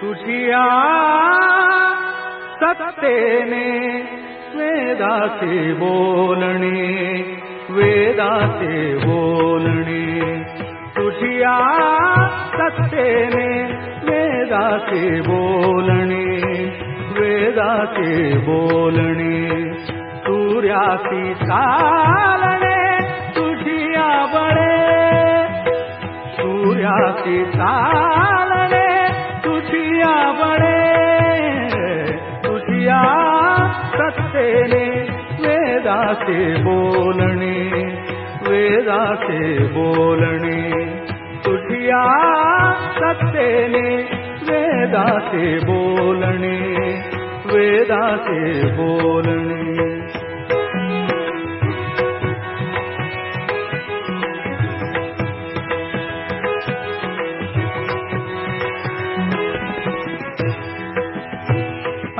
तुझिया सत्तेने वेदाचे बोलणे वेदाचे बोलणे तुझिया सत्तेने वेदाचे बोलणे वेदाचे बोलणे सूर्यासी चालणे तुझिया बळे सूर्यासी चालणे वेदाचे बोलणे वेदाचे बोलणे तुझिया सत्तेने वेदाचे बोलणे वेदाचे बोलणे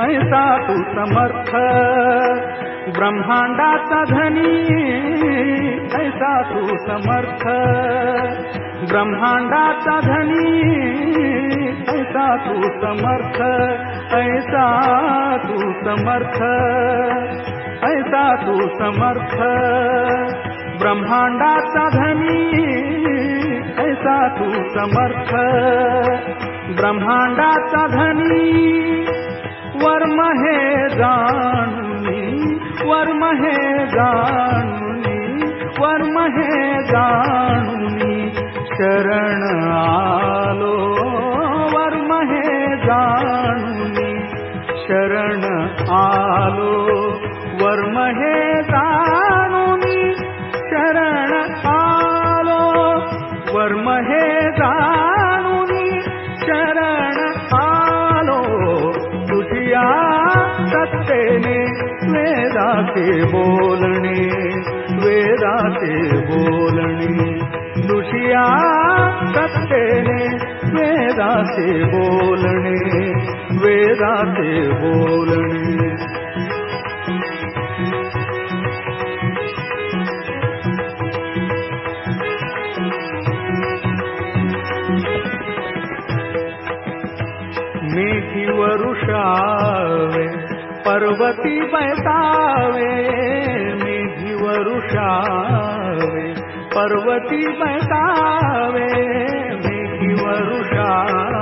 ऐसा तू समर्थ ब्रह्मांडाचा धनी ऐसा तू समर्थ ब्रह्मांडाचा धनी ऐसा तू समर्थ ऐसा तू समर्थ ऐसा तू समर्थ ब्रह्मांडाचा धनी ऐसा तू समर्थ ब्रह्मांडाचा धनी वर्म हे जाणुनी जाणुनी शरण आलो वर्म हे शरण आलो वर्म हे शरण आलो वर्म हे शरण आलो तुझिया सत्तेने वेदाचे बोलने दुषिया सत्य ने वेदा के बोलने वेदा के मेघी पर्वती बैसावे निधि वरुषावे। पर्वती बैसावे निधि वरुषावे।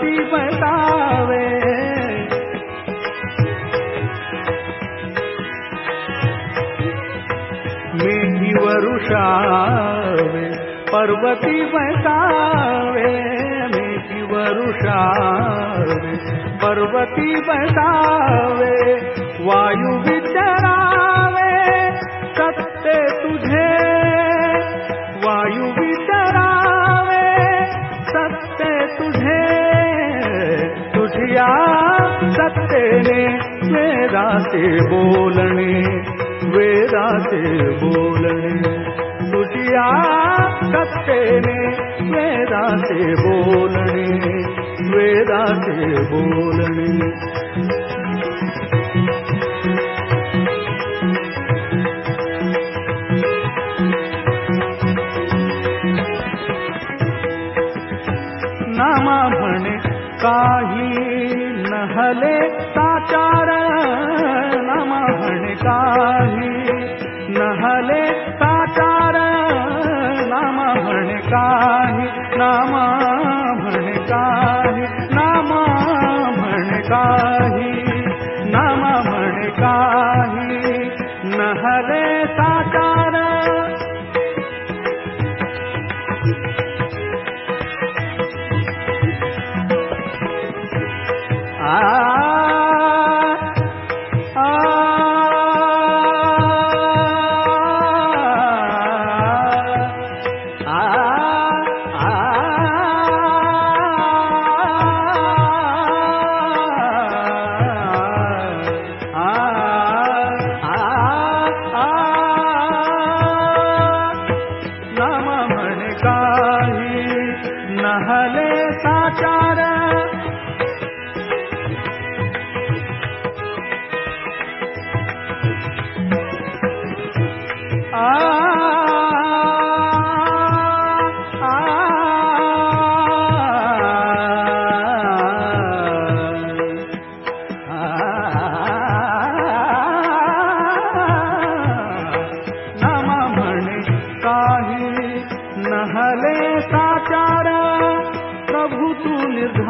पर्वती बतावे। मेघी वरुषावे पर्वती बतावे। मेघी वरुषावे पर्वती बतावे। वायू विचरावे बोलने वेदाचे बोलणे तुझिया कत्तेने वेदा के बोलने वेदा के नामा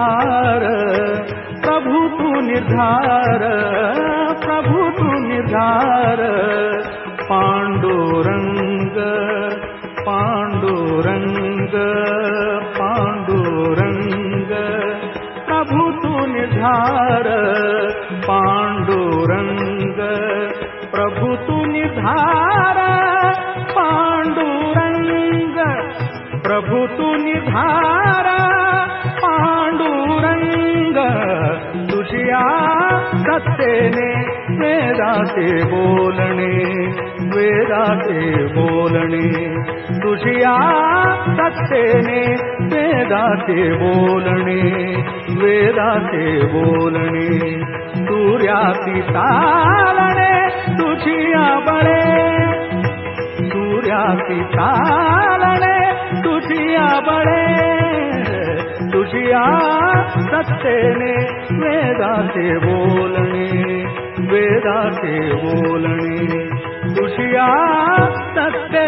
निर्धार प्रभु तू निर्धार प्रभु तू निर्धार पाण्डुरङ्ग पाण्डुरङ्ग पाण्डुरङ्ग प्रभु तू निर्धार पाण्डुरङ्ग प्रभु तू निर्धार पाण्डुरङ्ग प्रभु तू निर्धार तुझिया सत्तेने वेदाचे बोलणे वेदाचे बोलणे तुझिया सत्तेने वेदाचे बोलणे वेदाचे बोलणे सूर्याती चालणे तुझिया बळे सूर्याती चालणे तुझिया बळे तुझिया बोलने वेदाचे बोलणे बोलने। बोलणे तुझिया सत्ते